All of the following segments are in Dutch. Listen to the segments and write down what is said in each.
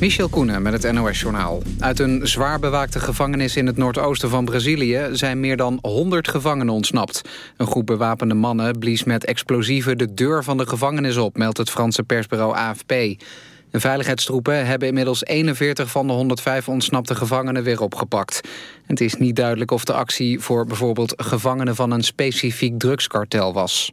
Michel Koenen met het NOS-journaal. Uit een zwaar bewaakte gevangenis in het noordoosten van Brazilië... zijn meer dan 100 gevangenen ontsnapt. Een groep bewapende mannen blies met explosieven de deur van de gevangenis op... meldt het Franse persbureau AFP. De veiligheidstroepen hebben inmiddels 41 van de 105 ontsnapte gevangenen weer opgepakt. Het is niet duidelijk of de actie voor bijvoorbeeld gevangenen van een specifiek drugskartel was.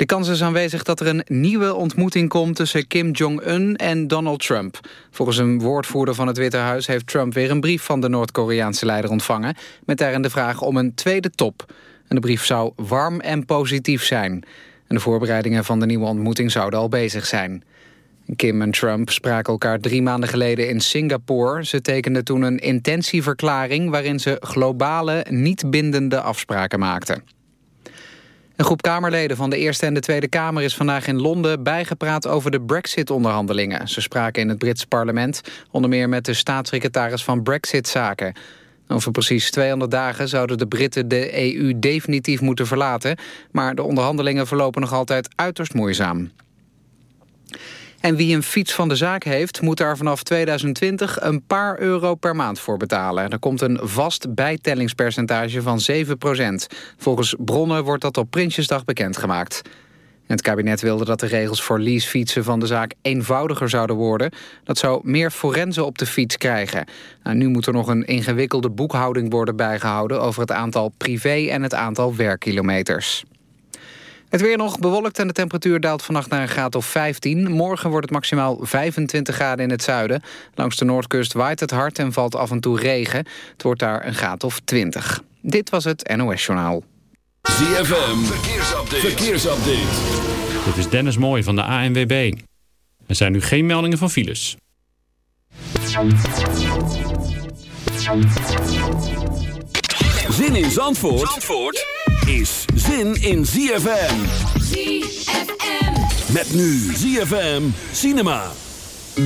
De kans is aanwezig dat er een nieuwe ontmoeting komt tussen Kim Jong-un en Donald Trump. Volgens een woordvoerder van het Witte Huis heeft Trump weer een brief van de Noord-Koreaanse leider ontvangen... met daarin de vraag om een tweede top. En de brief zou warm en positief zijn. En de voorbereidingen van de nieuwe ontmoeting zouden al bezig zijn. Kim en Trump spraken elkaar drie maanden geleden in Singapore. Ze tekenden toen een intentieverklaring... waarin ze globale, niet bindende afspraken maakten. Een groep Kamerleden van de Eerste en de Tweede Kamer is vandaag in Londen bijgepraat over de Brexit-onderhandelingen. Ze spraken in het Britse parlement onder meer met de staatssecretaris van Brexit-zaken. Over precies 200 dagen zouden de Britten de EU definitief moeten verlaten, maar de onderhandelingen verlopen nog altijd uiterst moeizaam. En wie een fiets van de zaak heeft, moet daar vanaf 2020 een paar euro per maand voor betalen. Er komt een vast bijtellingspercentage van 7% Volgens bronnen wordt dat op Prinsjesdag bekendgemaakt. Het kabinet wilde dat de regels voor leasefietsen van de zaak eenvoudiger zouden worden. Dat zou meer forensen op de fiets krijgen. Nou, nu moet er nog een ingewikkelde boekhouding worden bijgehouden... over het aantal privé- en het aantal werkkilometers. Het weer nog bewolkt en de temperatuur daalt vannacht naar een graad of 15. Morgen wordt het maximaal 25 graden in het zuiden. Langs de noordkust waait het hard en valt af en toe regen. Het wordt daar een graad of 20. Dit was het NOS Journaal. ZFM, verkeersupdate. verkeersupdate. Dit is Dennis Mooij van de ANWB. Er zijn nu geen meldingen van files. Zin in Zandvoort? Zandvoort? Is zin in ZFM. ZFM. Met nu ZFM Cinema. I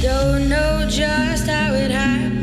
don't know just how it happened.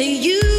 To you.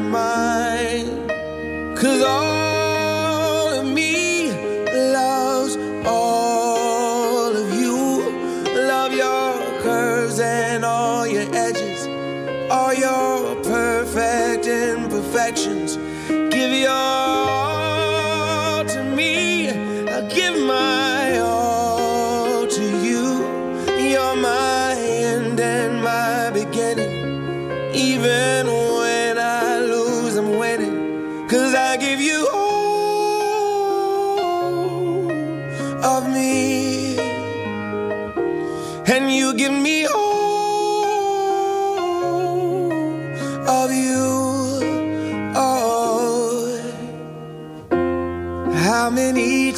mine. Cause all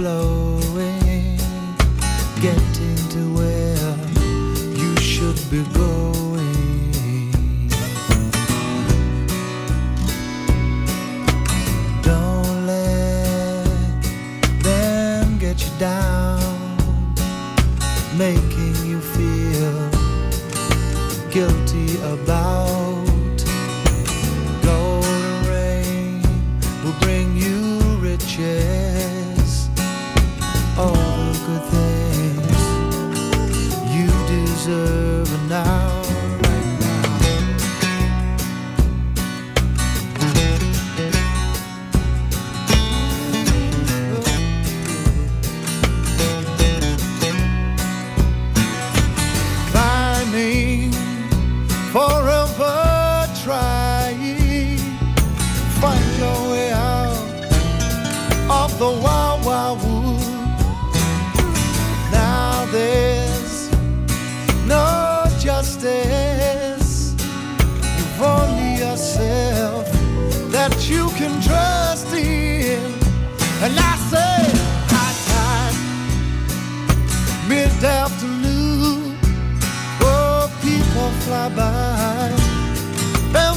blowing, getting to where you should be going.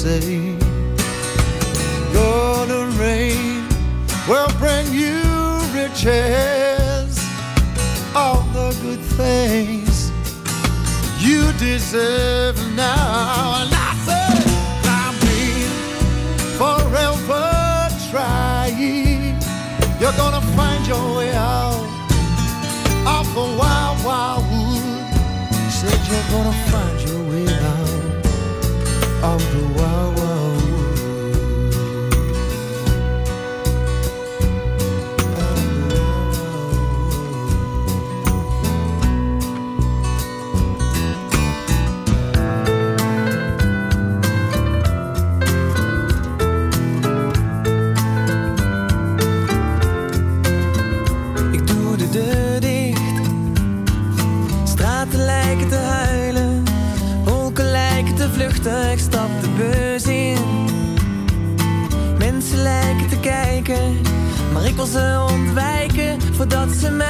say. Golden rain will bring you riches, all the good things you deserve now. And I said, I've been forever trying. You're gonna find your way out of the wild. ze ontwijken voordat ze mij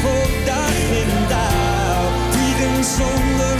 voor dag en dag, Iedereen zonder